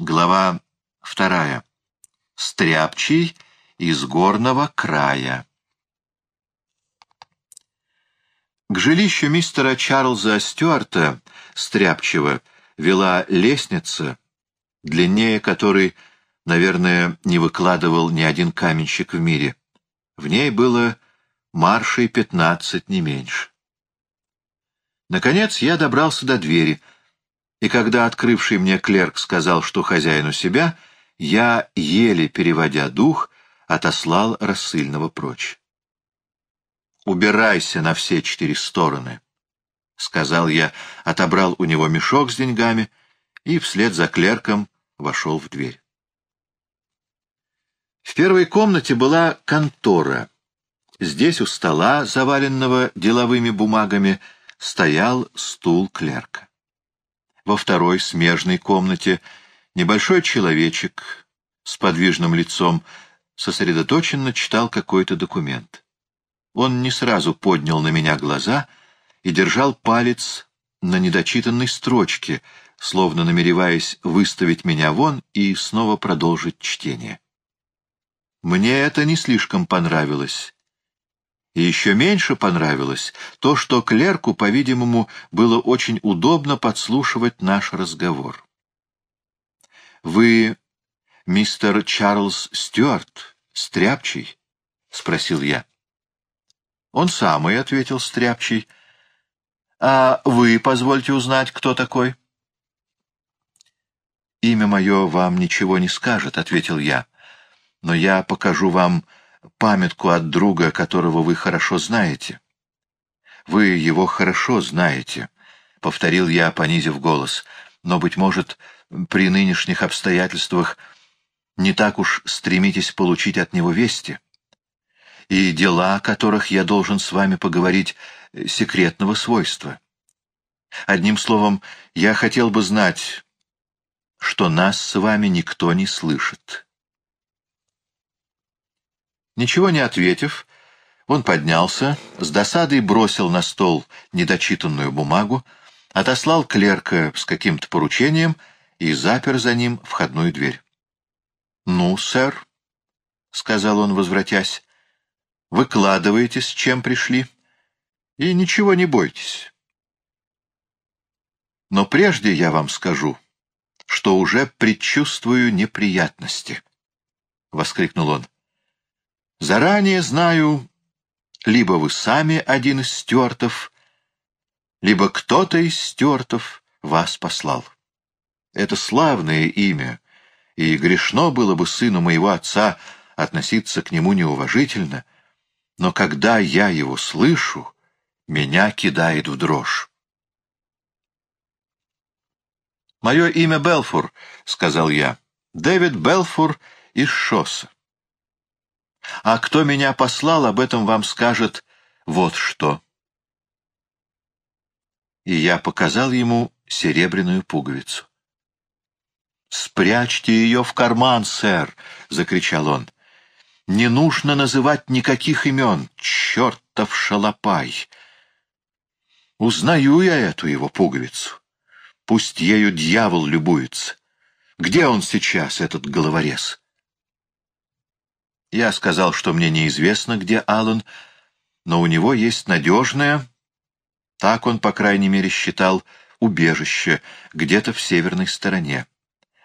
Глава вторая. Стряпчий из горного края. К жилищу мистера Чарльза Стюарта, Стряпчего, вела лестница, длиннее которой, наверное, не выкладывал ни один каменщик в мире. В ней было маршей пятнадцать, не меньше. Наконец я добрался до двери — и когда открывший мне клерк сказал, что хозяин у себя, я, еле переводя дух, отослал рассыльного прочь. «Убирайся на все четыре стороны», — сказал я, отобрал у него мешок с деньгами и вслед за клерком вошел в дверь. В первой комнате была контора. Здесь у стола, заваленного деловыми бумагами, стоял стул клерка. Во второй, смежной комнате, небольшой человечек с подвижным лицом сосредоточенно читал какой-то документ. Он не сразу поднял на меня глаза и держал палец на недочитанной строчке, словно намереваясь выставить меня вон и снова продолжить чтение. Мне это не слишком понравилось, и еще меньше понравилось то, что клерку, по-видимому, было очень удобно подслушивать наш разговор. «Вы мистер Чарльз Стюарт, Стряпчий?» — спросил я. «Он самый», — ответил Стряпчий. «А вы, позвольте узнать, кто такой?» «Имя мое вам ничего не скажет», — ответил я. «Но я покажу вам памятку от друга, которого вы хорошо знаете. Вы его хорошо знаете, — повторил я, понизив голос, — но, быть может, при нынешних обстоятельствах не так уж стремитесь получить от него вести. И дела, о которых я должен с вами поговорить, секретного свойства. Одним словом, я хотел бы знать, что нас с вами никто не слышит. Ничего не ответив, он поднялся, с досадой бросил на стол недочитанную бумагу, отослал клерка с каким-то поручением и запер за ним входную дверь. — Ну, сэр, — сказал он, возвратясь, — выкладывайте, с чем пришли, и ничего не бойтесь. Но прежде я вам скажу, что уже предчувствую неприятности, — воскликнул он. Заранее знаю, либо вы сами один из стюартов, либо кто-то из стюартов вас послал. Это славное имя, и грешно было бы сыну моего отца относиться к нему неуважительно, но когда я его слышу, меня кидает в дрожь. «Мое имя Белфур», — сказал я, — «Дэвид Белфур из Шосса. А кто меня послал, об этом вам скажет вот что. И я показал ему серебряную пуговицу. «Спрячьте ее в карман, сэр!» — закричал он. «Не нужно называть никаких имен, чертов шалопай!» Узнаю я эту его пуговицу. Пусть ею дьявол любуется. Где он сейчас, этот головорез? Я сказал, что мне неизвестно, где Аллан, но у него есть надежное, так он, по крайней мере, считал, убежище где-то в северной стороне.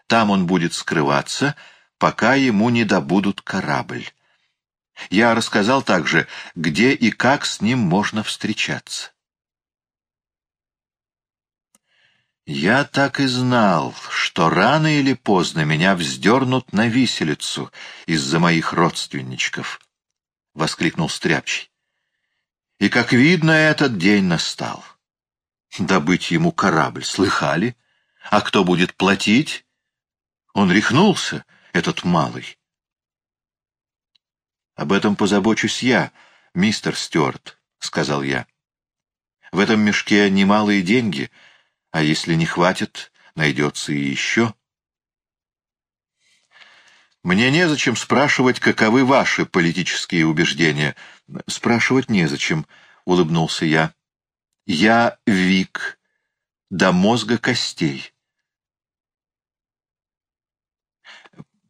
Там он будет скрываться, пока ему не добудут корабль. Я рассказал также, где и как с ним можно встречаться. Я так и знал, что рано или поздно меня вздернут на виселицу из-за моих родственничков, — воскликнул Стряпчий. И, как видно, этот день настал. Добыть ему корабль, слыхали? А кто будет платить? Он рехнулся, этот малый. Об этом позабочусь я, мистер Стюарт, — сказал я. В этом мешке немалые деньги — а если не хватит, найдется и еще. Мне незачем спрашивать, каковы ваши политические убеждения. Спрашивать незачем, — улыбнулся я. Я Вик, до мозга костей.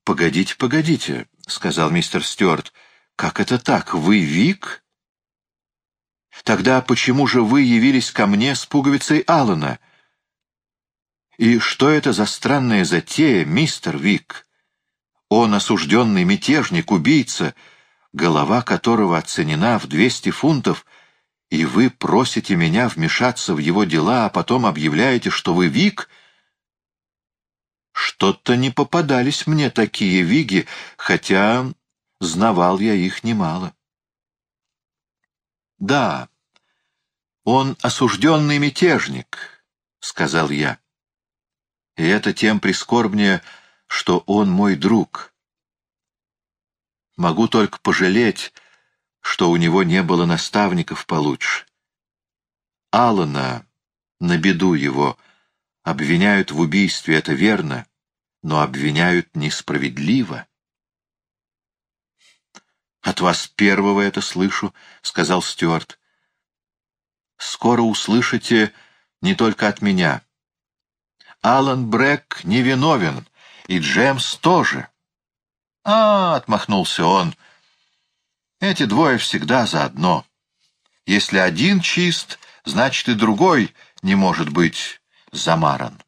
Погодите, погодите, — сказал мистер Стюарт. — Как это так? Вы Вик? Тогда почему же вы явились ко мне с пуговицей Алана? И что это за странная затея, мистер Вик? Он осужденный мятежник, убийца, голова которого оценена в двести фунтов, и вы просите меня вмешаться в его дела, а потом объявляете, что вы Вик — что-то не попадались мне такие виги, хотя знавал я их немало. Да, он осужденный мятежник, — сказал я. И это тем прискорбнее, что он мой друг. Могу только пожалеть, что у него не было наставников получше. Алана, на беду его, обвиняют в убийстве, это верно, но обвиняют несправедливо. «От вас первого это слышу», — сказал Стюарт. «Скоро услышите не только от меня. Алан Брэк невиновен, и Джемс тоже». «А, — отмахнулся он, — эти двое всегда заодно. Если один чист, значит и другой не может быть замаран».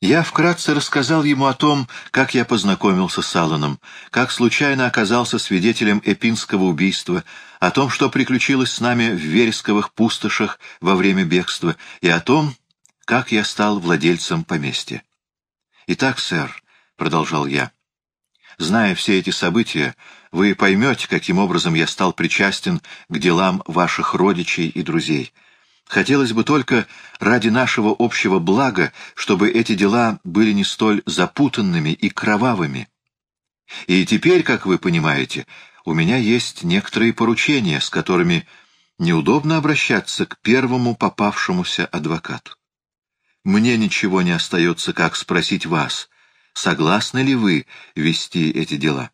Я вкратце рассказал ему о том, как я познакомился с Алланом, как случайно оказался свидетелем эпинского убийства, о том, что приключилось с нами в вересковых пустошах во время бегства, и о том, как я стал владельцем поместья. «Итак, сэр», — продолжал я, — «зная все эти события, вы поймете, каким образом я стал причастен к делам ваших родичей и друзей». Хотелось бы только ради нашего общего блага, чтобы эти дела были не столь запутанными и кровавыми. И теперь, как вы понимаете, у меня есть некоторые поручения, с которыми неудобно обращаться к первому попавшемуся адвокату. Мне ничего не остается, как спросить вас, согласны ли вы вести эти дела.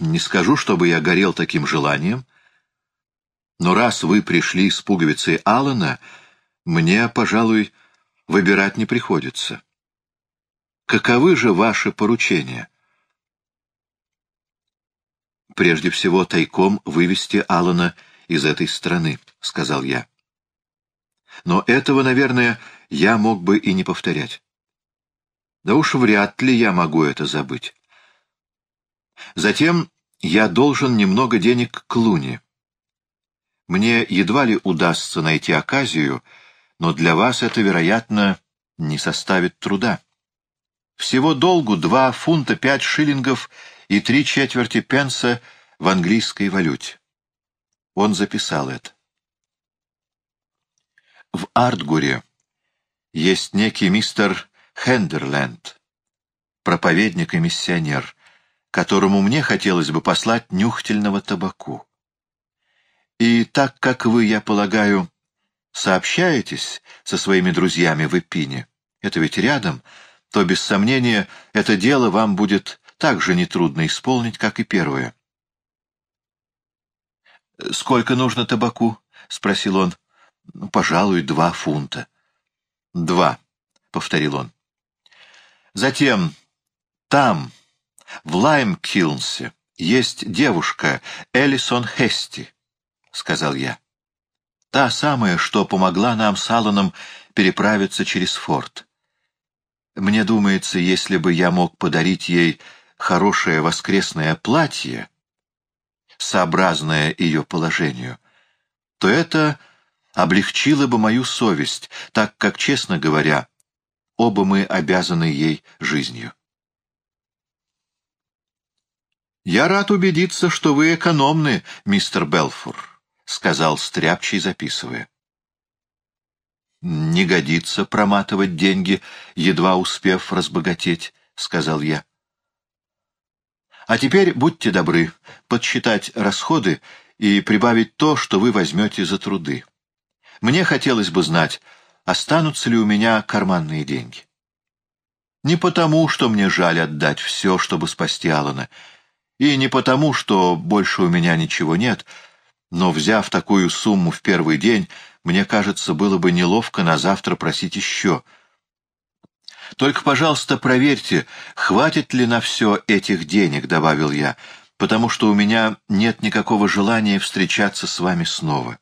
Не скажу, чтобы я горел таким желанием, но раз вы пришли с пуговицей Алана, мне, пожалуй, выбирать не приходится. Каковы же ваши поручения? Прежде всего, тайком вывести Алана из этой страны, — сказал я. Но этого, наверное, я мог бы и не повторять. Да уж вряд ли я могу это забыть. Затем я должен немного денег к Луне. Мне едва ли удастся найти оказию, но для вас это, вероятно, не составит труда. Всего долгу два фунта пять шиллингов и три четверти пенса в английской валюте. Он записал это. В Артгуре есть некий мистер Хендерленд, проповедник и миссионер, которому мне хотелось бы послать нюхательного табаку. И так как вы, я полагаю, сообщаетесь со своими друзьями в Эпине, это ведь рядом, то, без сомнения, это дело вам будет так же нетрудно исполнить, как и первое. «Сколько нужно табаку?» — спросил он. «Ну, «Пожалуй, два фунта». «Два», — повторил он. «Затем там, в Лаймкилнсе, есть девушка Элисон Хести» сказал я. Та самая, что помогла нам с Алланом переправиться через форт. Мне думается, если бы я мог подарить ей хорошее воскресное платье, сообразное ее положению, то это облегчило бы мою совесть, так как, честно говоря, оба мы обязаны ей жизнью. «Я рад убедиться, что вы экономны, мистер Белфур», — сказал Стряпчий, записывая. «Не годится проматывать деньги, едва успев разбогатеть», — сказал я. «А теперь будьте добры подсчитать расходы и прибавить то, что вы возьмете за труды. Мне хотелось бы знать, останутся ли у меня карманные деньги. Не потому, что мне жаль отдать все, чтобы спасти Алана, и не потому, что больше у меня ничего нет, — но, взяв такую сумму в первый день, мне кажется, было бы неловко на завтра просить еще. Только, пожалуйста, проверьте, хватит ли на все этих денег, — добавил я, — потому что у меня нет никакого желания встречаться с вами снова.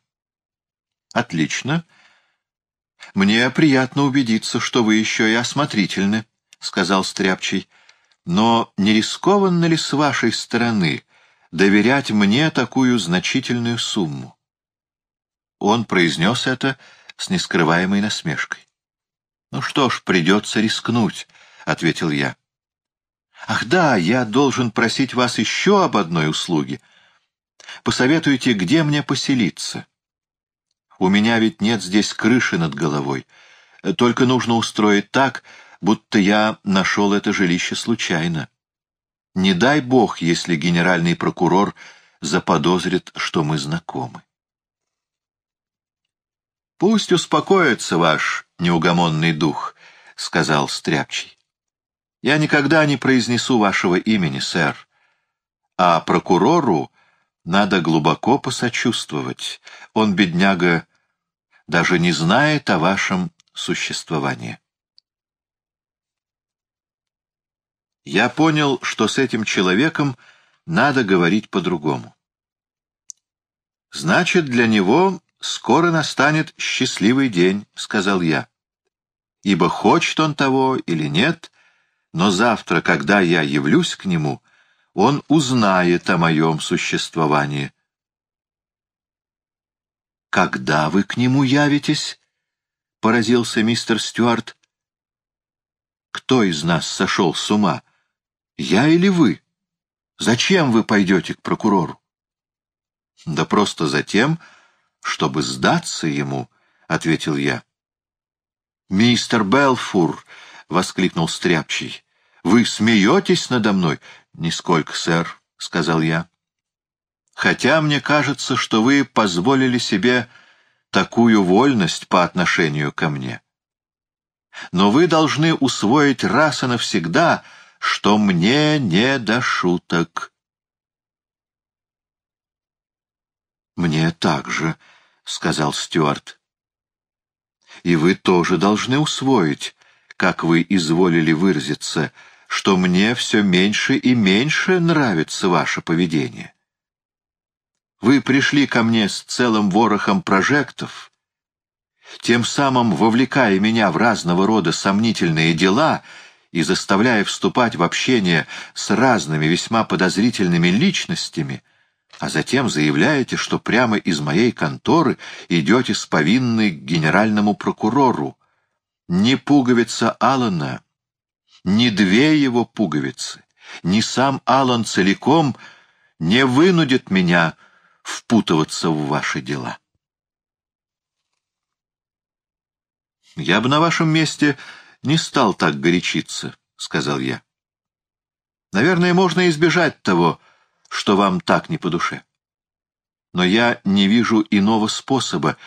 Отлично. Мне приятно убедиться, что вы еще и осмотрительны, — сказал Стряпчий. Но не рискованно ли с вашей стороны доверять мне такую значительную сумму? Он произнес это с нескрываемой насмешкой. «Ну что ж, придется рискнуть», — ответил я. «Ах да, я должен просить вас еще об одной услуге. Посоветуйте, где мне поселиться. У меня ведь нет здесь крыши над головой. Только нужно устроить так, будто я нашел это жилище случайно. Не дай бог, если генеральный прокурор заподозрит, что мы знакомы. «Пусть успокоится ваш неугомонный дух», — сказал Стряпчий. «Я никогда не произнесу вашего имени, сэр, а прокурору надо глубоко посочувствовать. Он, бедняга, даже не знает о вашем существовании». Я понял, что с этим человеком надо говорить по-другому. Значит, для него скоро настанет счастливый день, — сказал я. Ибо хочет он того или нет, но завтра, когда я явлюсь к нему, он узнает о моем существовании. «Когда вы к нему явитесь?» — поразился мистер Стюарт. «Кто из нас сошел с ума? Я или вы? Зачем вы пойдете к прокурору?» «Да просто затем, чтобы сдаться ему», — ответил я. «Мистер Белфур!» — воскликнул Стряпчий. «Вы смеетесь надо мной?» «Нисколько, сэр», — сказал я. «Хотя мне кажется, что вы позволили себе такую вольность по отношению ко мне. Но вы должны усвоить раз и навсегда, что мне не до шуток». «Мне так же», — сказал Стюарт. «И вы тоже должны усвоить, как вы изволили выразиться, что мне все меньше и меньше нравится ваше поведение. Вы пришли ко мне с целым ворохом прожектов, тем самым вовлекая меня в разного рода сомнительные дела и заставляя вступать в общение с разными весьма подозрительными личностями — а затем заявляете, что прямо из моей конторы идете с повинной к генеральному прокурору. Ни пуговица Алана, ни две его пуговицы, ни сам Алан целиком не вынудит меня впутываться в ваши дела. «Я бы на вашем месте не стал так горячиться», — сказал я. «Наверное, можно избежать того, что вам так не по душе. Но я не вижу иного способа,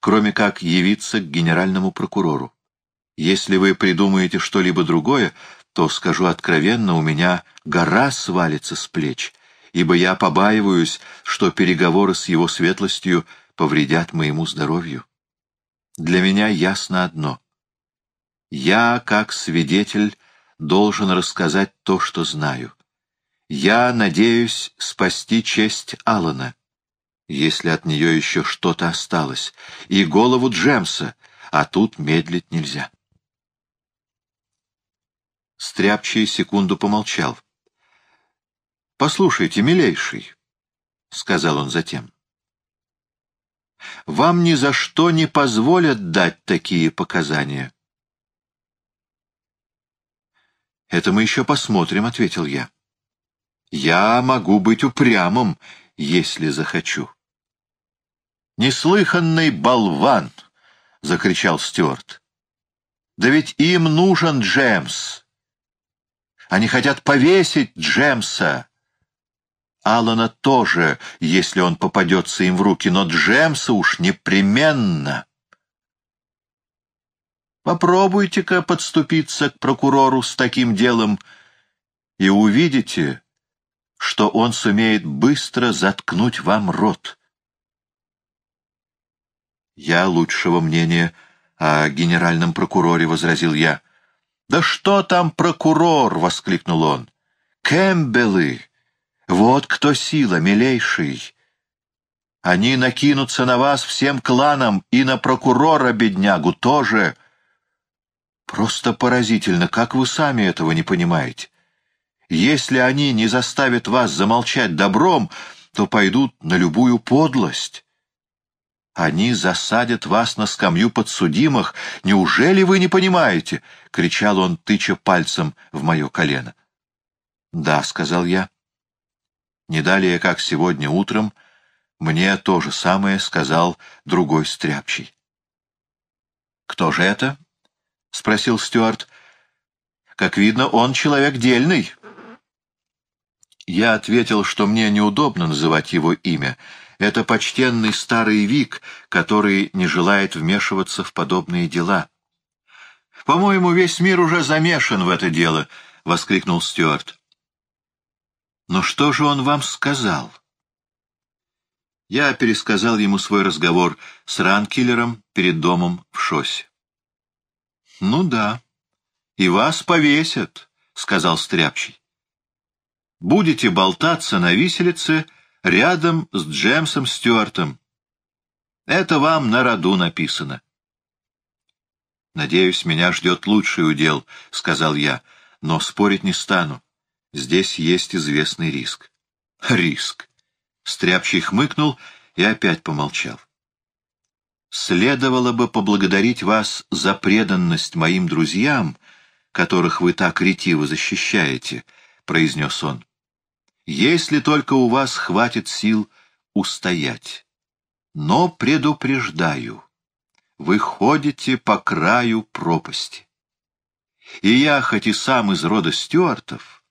кроме как явиться к генеральному прокурору. Если вы придумаете что-либо другое, то, скажу откровенно, у меня гора свалится с плеч, ибо я побаиваюсь, что переговоры с его светлостью повредят моему здоровью. Для меня ясно одно. Я, как свидетель, должен рассказать то, что знаю. Я надеюсь спасти честь Алана, если от нее еще что-то осталось, и голову Джемса, а тут медлить нельзя. Стряпчий секунду помолчал. — Послушайте, милейший, — сказал он затем, — вам ни за что не позволят дать такие показания. — Это мы еще посмотрим, — ответил я. Я могу быть упрямым, если захочу. «Неслыханный болван!» — закричал Стюарт. «Да ведь им нужен Джемс. Они хотят повесить Джемса. Алана тоже, если он попадется им в руки, но Джемса уж непременно». Попробуйте-ка подступиться к прокурору с таким делом, и увидите, что он сумеет быстро заткнуть вам рот. «Я лучшего мнения о генеральном прокуроре», — возразил я. «Да что там прокурор?» — воскликнул он. «Кэмпбеллы! Вот кто сила, милейший! Они накинутся на вас всем кланом и на прокурора-беднягу тоже!» Просто поразительно, как вы сами этого не понимаете. Если они не заставят вас замолчать добром, то пойдут на любую подлость. Они засадят вас на скамью подсудимых. Неужели вы не понимаете? — кричал он, тыча пальцем в мое колено. — Да, — сказал я. Не далее, как сегодня утром, мне то же самое сказал другой стряпчий. — Кто же это? — спросил Стюарт. — Как видно, он человек дельный. Я ответил, что мне неудобно называть его имя — это почтенный старый Вик, который не желает вмешиваться в подобные дела. «По-моему, весь мир уже замешан в это дело», — воскликнул Стюарт. «Но что же он вам сказал?» Я пересказал ему свой разговор с Ранкиллером перед домом в Шоссе. «Ну да, и вас повесят», — сказал Стряпчий. «Будете болтаться на виселице рядом с Джемсом Стюартом. Это вам на роду написано. «Надеюсь, меня ждет лучший удел», — сказал я, — «но спорить не стану. Здесь есть известный риск». «Риск!» — Стряпчий хмыкнул и опять помолчал. «Следовало бы поблагодарить вас за преданность моим друзьям, которых вы так ретиво защищаете», — произнес он если только у вас хватит сил устоять. Но предупреждаю, вы ходите по краю пропасти. И я, хоть и сам из рода Стюартов,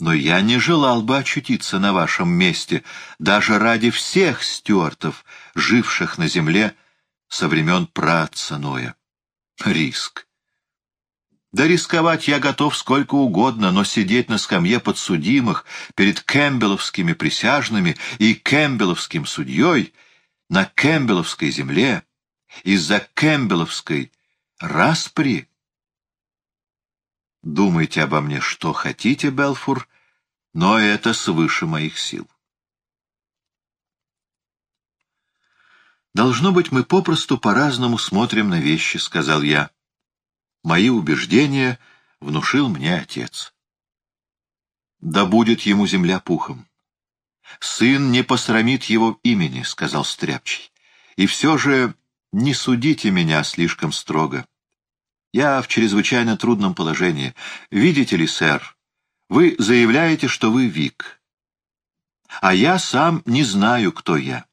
но я не желал бы очутиться на вашем месте даже ради всех Стюартов, живших на земле со времен праотца Ноя. Риск. Да рисковать я готов сколько угодно, но сидеть на скамье подсудимых перед кэмпбелловскими присяжными и кэмпбелловским судьей на кэмпбелловской земле из-за кэмпбелловской распри. Думайте обо мне, что хотите, Белфур, но это свыше моих сил. «Должно быть, мы попросту по-разному смотрим на вещи», — сказал я. Мои убеждения внушил мне отец. «Да будет ему земля пухом. Сын не посрамит его имени», — сказал Стряпчий. «И все же не судите меня слишком строго. Я в чрезвычайно трудном положении. Видите ли, сэр, вы заявляете, что вы Вик. А я сам не знаю, кто я.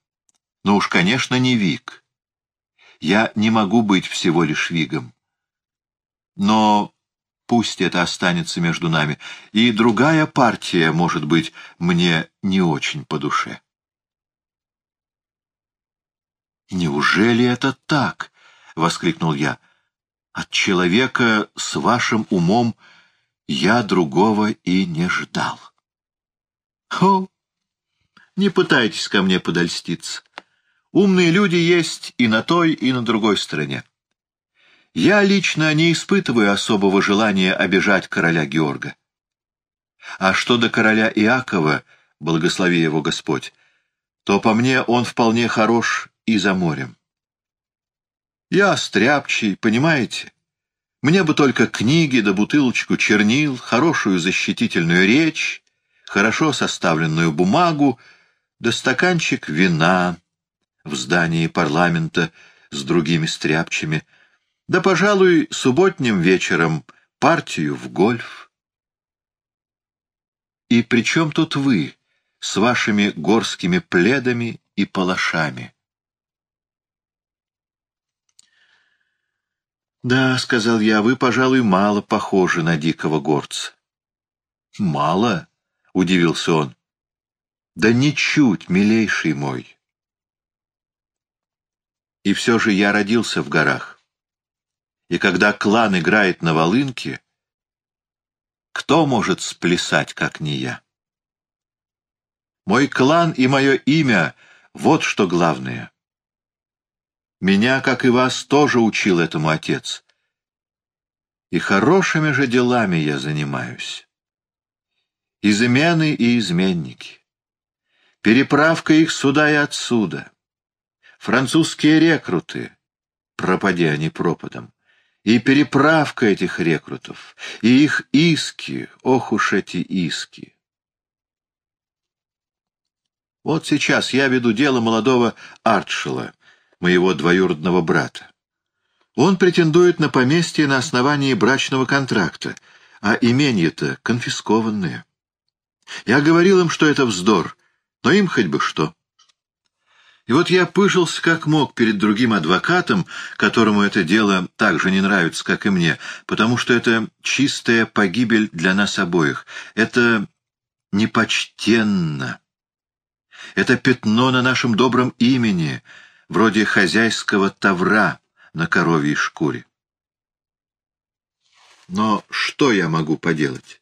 Но уж, конечно, не Вик. Я не могу быть всего лишь Вигом. Но пусть это останется между нами, и другая партия, может быть, мне не очень по душе. «Неужели это так?» — воскликнул я. «От человека с вашим умом я другого и не ждал». «О, не пытайтесь ко мне подольститься. Умные люди есть и на той, и на другой стороне. Я лично не испытываю особого желания обижать короля Георга. А что до короля Иакова, благослови его Господь, то по мне он вполне хорош и за морем. Я стряпчий, понимаете? Мне бы только книги да бутылочку чернил, хорошую защитительную речь, хорошо составленную бумагу, да стаканчик вина в здании парламента с другими стряпчими — да, пожалуй, субботним вечером партию в гольф. И при чем тут вы с вашими горскими пледами и палашами? «Да», — сказал я, — «вы, пожалуй, мало похожи на дикого горца». «Мало?» — удивился он. «Да ничуть, милейший мой». И все же я родился в горах. И когда клан играет на волынке, кто может сплясать, как не я? Мой клан и мое имя — вот что главное. Меня, как и вас, тоже учил этому отец. И хорошими же делами я занимаюсь. Измены и изменники. Переправка их сюда и отсюда. Французские рекруты, пропади они пропадом. И переправка этих рекрутов, и их иски, ох уж эти иски. Вот сейчас я веду дело молодого Артшела, моего двоюродного брата. Он претендует на поместье на основании брачного контракта, а имение-то конфискованное. Я говорил им, что это вздор, но им хоть бы что. И вот я пыжился как мог перед другим адвокатом, которому это дело так же не нравится, как и мне, потому что это чистая погибель для нас обоих. Это непочтенно. Это пятно на нашем добром имени, вроде хозяйского тавра на коровьей шкуре. Но что я могу поделать?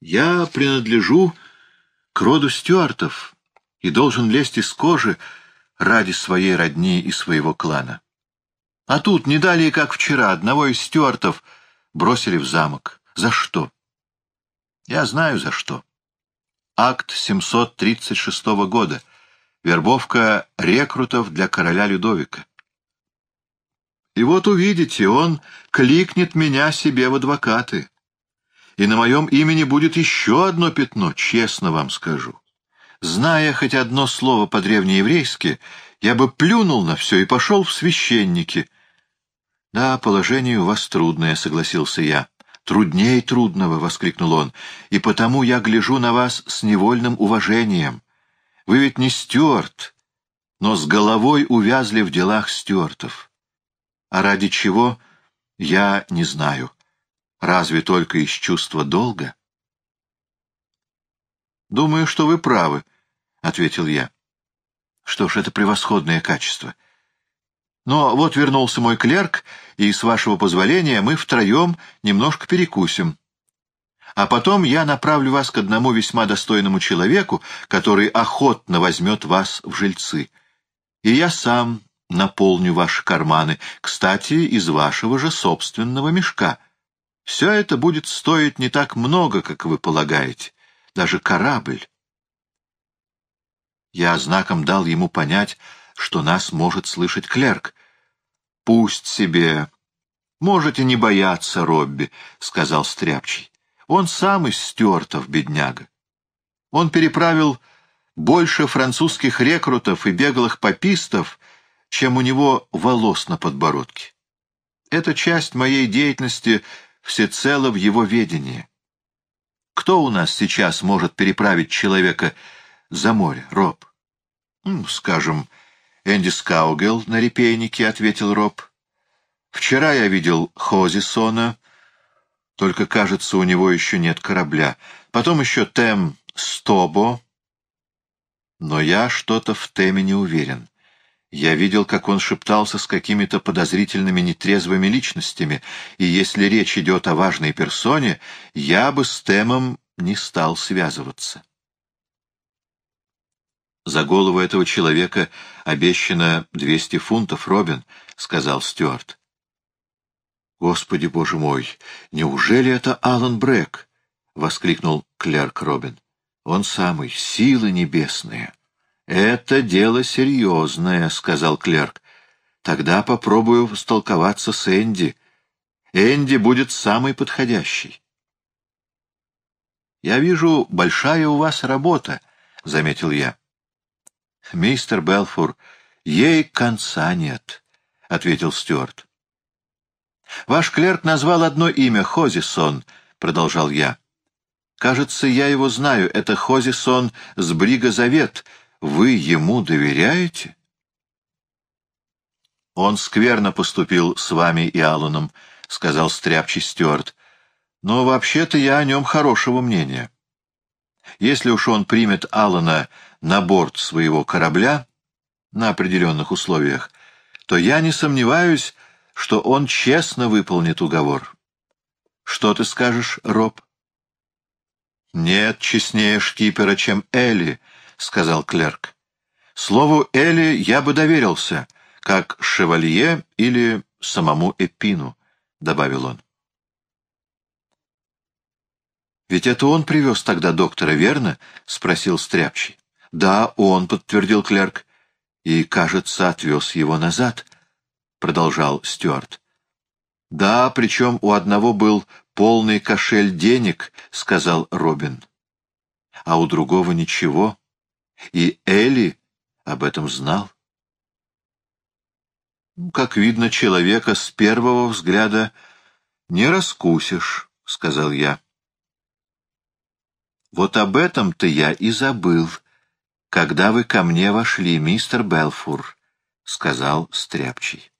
Я принадлежу к роду стюартов и должен лезть из кожи ради своей родни и своего клана. А тут, не далее, как вчера, одного из стюартов бросили в замок. За что? Я знаю, за что. Акт 736 года. Вербовка рекрутов для короля Людовика. И вот увидите, он кликнет меня себе в адвокаты. И на моем имени будет еще одно пятно, честно вам скажу. Зная хоть одно слово по-древнееврейски, я бы плюнул на все и пошел в священники. — Да, положение у вас трудное, — согласился я. — Трудней трудного, — воскликнул он, — и потому я гляжу на вас с невольным уважением. Вы ведь не Стюарт, но с головой увязли в делах Стюартов. А ради чего, я не знаю. Разве только из чувства долга? «Думаю, что вы правы», — ответил я. «Что ж, это превосходное качество. Но вот вернулся мой клерк, и, с вашего позволения, мы втроем немножко перекусим. А потом я направлю вас к одному весьма достойному человеку, который охотно возьмет вас в жильцы. И я сам наполню ваши карманы, кстати, из вашего же собственного мешка. Все это будет стоить не так много, как вы полагаете, даже корабль. Я знаком дал ему понять, что нас может слышать клерк. «Пусть себе. Можете не бояться, Робби», — сказал Стряпчий. «Он сам из стюартов, бедняга. Он переправил больше французских рекрутов и беглых попистов, чем у него волос на подбородке. Эта часть моей деятельности всецело в его ведении. Кто у нас сейчас может переправить человека за море, Роб? Ну, скажем, Энди Скаугел на репейнике, — ответил Роб. Вчера я видел Хозисона, только, кажется, у него еще нет корабля. Потом еще Тем Стобо, но я что-то в Теме не уверен. Я видел, как он шептался с какими-то подозрительными нетрезвыми личностями, и если речь идет о важной персоне, я бы с Темом не стал связываться. «За голову этого человека обещано двести фунтов, Робин», — сказал Стюарт. «Господи, боже мой, неужели это Алан Брэк?» — воскликнул клерк Робин. «Он самый, силы небесные». «Это дело серьезное», — сказал клерк. «Тогда попробую столковаться с Энди. Энди будет самый подходящий». «Я вижу, большая у вас работа», — заметил я. «Мистер Белфур, ей конца нет», — ответил Стюарт. «Ваш клерк назвал одно имя — Хозисон», — продолжал я. «Кажется, я его знаю. Это Хозисон с Брига Завет», — вы ему доверяете? Он скверно поступил с вами и Алланом, — сказал стряпчий Стюарт. Но вообще-то я о нем хорошего мнения. Если уж он примет Аллана на борт своего корабля на определенных условиях, то я не сомневаюсь, что он честно выполнит уговор. Что ты скажешь, Роб? Нет честнее шкипера, чем Элли, — сказал клерк. Слову Эли я бы доверился, как шевалье или самому Эпину. добавил он. «Ведь это он привез тогда доктора, верно?» — спросил Стряпчий. «Да, он», — подтвердил клерк. «И, кажется, отвез его назад», — продолжал Стюарт. «Да, причем у одного был полный кошель денег», — сказал Робин. «А у другого ничего. И Элли об этом знал». «Как видно, человека с первого взгляда не раскусишь», — сказал я. «Вот об этом-то я и забыл, когда вы ко мне вошли, мистер Белфур», — сказал Стряпчий.